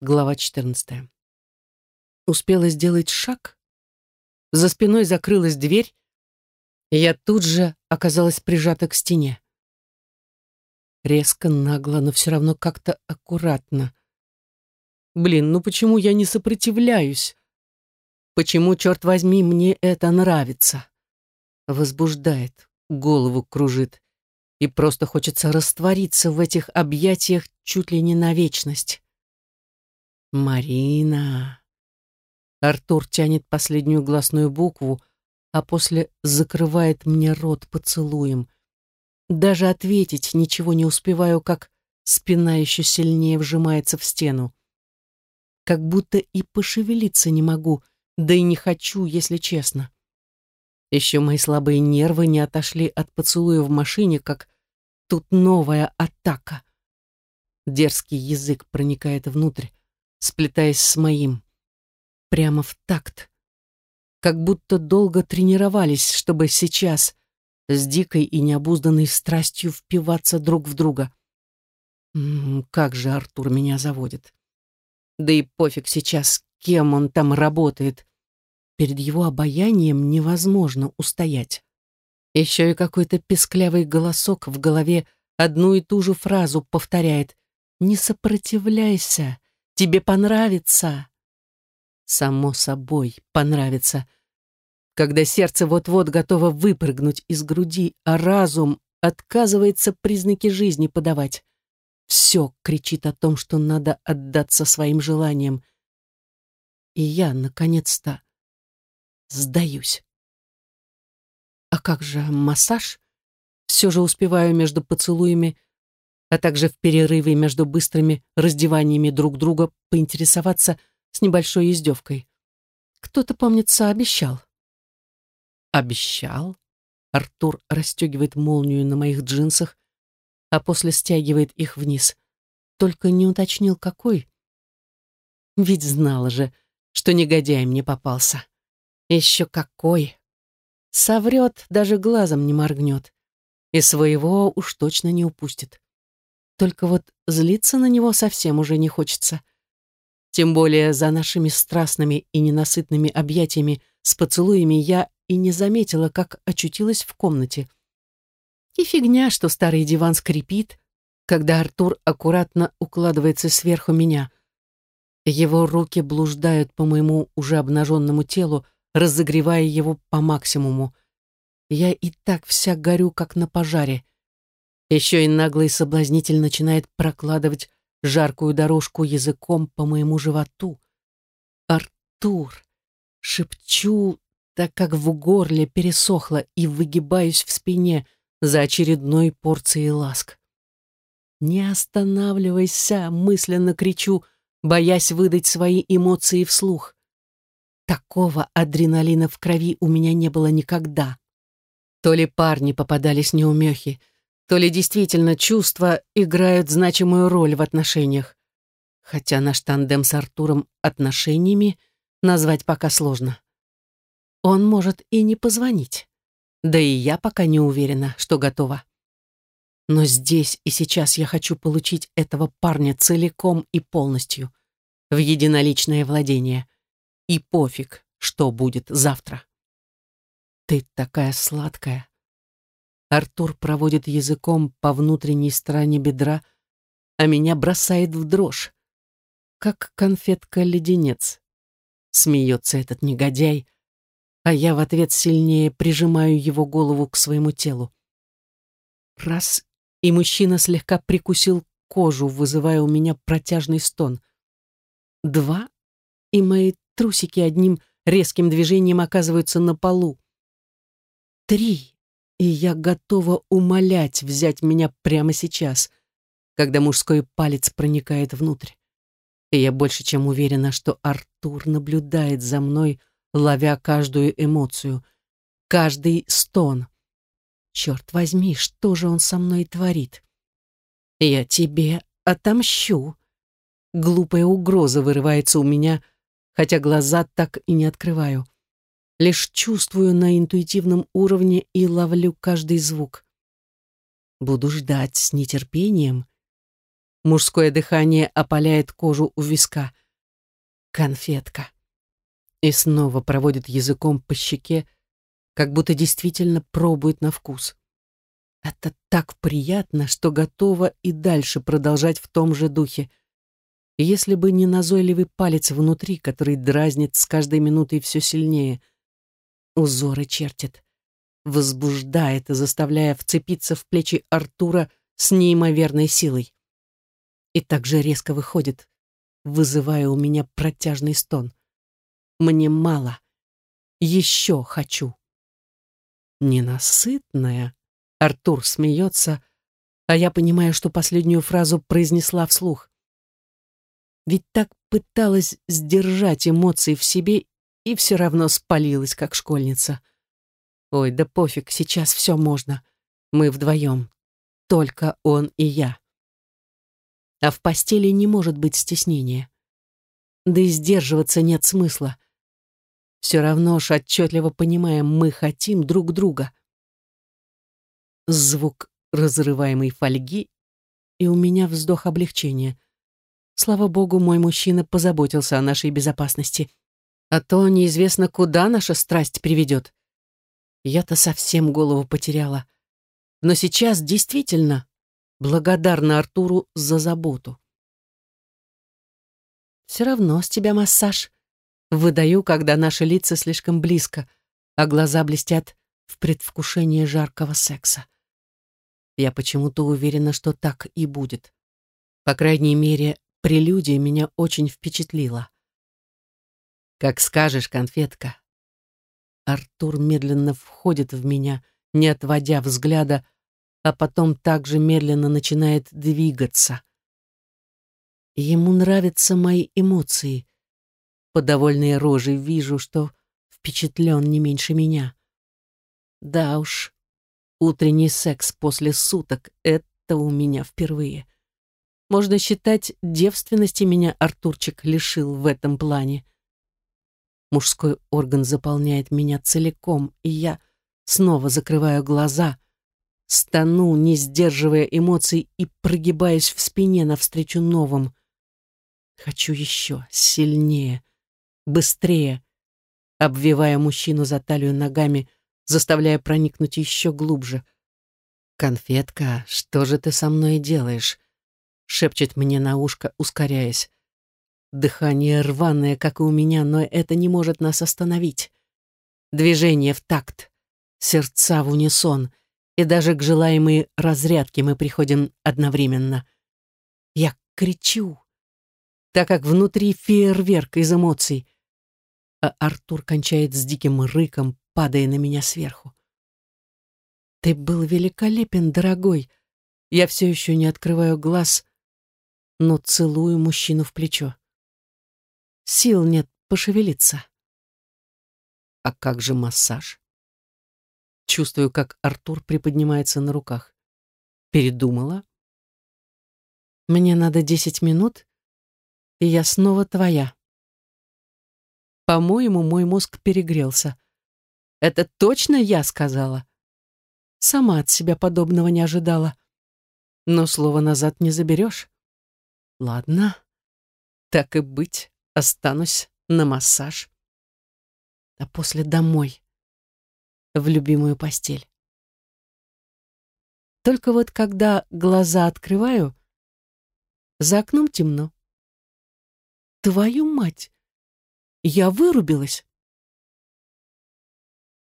Глава 14. Успела сделать шаг. За спиной закрылась дверь, и я тут же оказалась прижата к стене. Резко, нагло, но все равно как-то аккуратно. Блин, ну почему я не сопротивляюсь? Почему, черт возьми, мне это нравится? Возбуждает, голову кружит, и просто хочется раствориться в этих объятиях чуть ли не на вечность. Марина. Артур тянет последнюю гласную букву, а после закрывает мне рот поцелуем. Даже ответить ничего не успеваю, как спина еще сильнее вжимается в стену. Как будто и пошевелиться не могу, да и не хочу, если честно. Еще мои слабые нервы не отошли от поцелуя в машине, как тут новая атака. Дерзкий язык проникает внутрь, сплетаясь с моим. Прямо в такт. Как будто долго тренировались, чтобы сейчас с дикой и необузданной страстью впиваться друг в друга. М -м, как же Артур меня заводит. Да и пофиг сейчас, кем он там работает. Перед его обаянием невозможно устоять. Еще и какой-то песклявый голосок в голове одну и ту же фразу повторяет «Не сопротивляйся, Тебе понравится. Само собой, понравится. Когда сердце вот-вот готово выпрыгнуть из груди, а разум отказывается признаки жизни подавать. Все кричит о том, что надо отдаться своим желаниям. И я, наконец-то, сдаюсь. А как же массаж? Все же успеваю между поцелуями а также в перерыве между быстрыми раздеваниями друг друга поинтересоваться с небольшой издевкой. Кто-то, помнится, обещал. Обещал? Артур расстегивает молнию на моих джинсах, а после стягивает их вниз. Только не уточнил, какой. Ведь знала же, что негодяй мне попался. Еще какой. Соврет, даже глазом не моргнет. И своего уж точно не упустит. Только вот злиться на него совсем уже не хочется. Тем более за нашими страстными и ненасытными объятиями с поцелуями я и не заметила, как очутилась в комнате. И фигня, что старый диван скрипит, когда Артур аккуратно укладывается сверху меня. Его руки блуждают по моему уже обнаженному телу, разогревая его по максимуму. Я и так вся горю, как на пожаре. Еще и наглый соблазнитель начинает прокладывать жаркую дорожку языком по моему животу. «Артур!» Шепчу, так как в горле пересохло и выгибаюсь в спине за очередной порцией ласк. «Не останавливайся!» — мысленно кричу, боясь выдать свои эмоции вслух. Такого адреналина в крови у меня не было никогда. То ли парни попадались неумехи, то ли действительно чувства играют значимую роль в отношениях. Хотя наш тандем с Артуром отношениями назвать пока сложно. Он может и не позвонить. Да и я пока не уверена, что готова. Но здесь и сейчас я хочу получить этого парня целиком и полностью, в единоличное владение. И пофиг, что будет завтра. Ты такая сладкая, Артур проводит языком по внутренней стороне бедра, а меня бросает в дрожь. Как конфетка-леденец. Смеется этот негодяй, а я в ответ сильнее прижимаю его голову к своему телу. Раз, и мужчина слегка прикусил кожу, вызывая у меня протяжный стон. Два, и мои трусики одним резким движением оказываются на полу. Три, и я готова умолять взять меня прямо сейчас, когда мужской палец проникает внутрь. И я больше чем уверена, что Артур наблюдает за мной, ловя каждую эмоцию, каждый стон. Черт возьми, что же он со мной творит? Я тебе отомщу. Глупая угроза вырывается у меня, хотя глаза так и не открываю лишь чувствую на интуитивном уровне и ловлю каждый звук. Буду ждать с нетерпением. Мужское дыхание опаляет кожу у виска. Конфетка. И снова проводит языком по щеке, как будто действительно пробует на вкус. Это так приятно, что готова и дальше продолжать в том же духе. если бы не назойливый палец внутри, который дразнит с каждой минутой все сильнее. Узоры чертит, возбуждает, заставляя вцепиться в плечи Артура с неимоверной силой. И так же резко выходит, вызывая у меня протяжный стон. Мне мало. Еще хочу. Ненасытная. Артур смеется, а я понимаю, что последнюю фразу произнесла вслух. Ведь так пыталась сдержать эмоции в себе и все равно спалилась, как школьница. Ой, да пофиг, сейчас все можно. Мы вдвоем. Только он и я. А в постели не может быть стеснения. Да и сдерживаться нет смысла. Все равно ж отчетливо понимаем, мы хотим друг друга звук разрываемой фольги, и у меня вздох облегчения. Слава богу, мой мужчина позаботился о нашей безопасности. А то неизвестно, куда наша страсть приведет. Я-то совсем голову потеряла. Но сейчас действительно благодарна Артуру за заботу. Все равно с тебя массаж. Выдаю, когда наши лица слишком близко, а глаза блестят в предвкушении жаркого секса. Я почему-то уверена, что так и будет. По крайней мере, прелюдия меня очень впечатлила. «Как скажешь, конфетка». Артур медленно входит в меня, не отводя взгляда, а потом также медленно начинает двигаться. Ему нравятся мои эмоции. По довольной роже вижу, что впечатлен не меньше меня. Да уж, Утренний секс после суток — это у меня впервые. Можно считать, девственности меня Артурчик лишил в этом плане. Мужской орган заполняет меня целиком, и я снова закрываю глаза, стану, не сдерживая эмоций и прогибаюсь в спине навстречу новым. Хочу еще, сильнее, быстрее, обвивая мужчину за талию ногами, заставляя проникнуть еще глубже. «Конфетка, что же ты со мной делаешь?» шепчет мне на ушко, ускоряясь. Дыхание рваное, как и у меня, но это не может нас остановить. Движение в такт, сердца в унисон, и даже к желаемой разрядке мы приходим одновременно. Я кричу, так как внутри фейерверк из эмоций, а Артур кончает с диким рыком, падая на меня сверху. «Ты был великолепен, дорогой!» Я все еще не открываю глаз, но целую мужчину в плечо. Сил нет пошевелиться. А как же массаж? Чувствую, как Артур приподнимается на руках. Передумала? Мне надо десять минут, и я снова твоя. По-моему, мой мозг перегрелся. Это точно я сказала? Сама от себя подобного не ожидала. Но слово назад не заберешь. Ладно, так и быть, останусь на массаж. А после домой, в любимую постель. Только вот когда глаза открываю, за окном темно. Твою мать! Я вырубилась.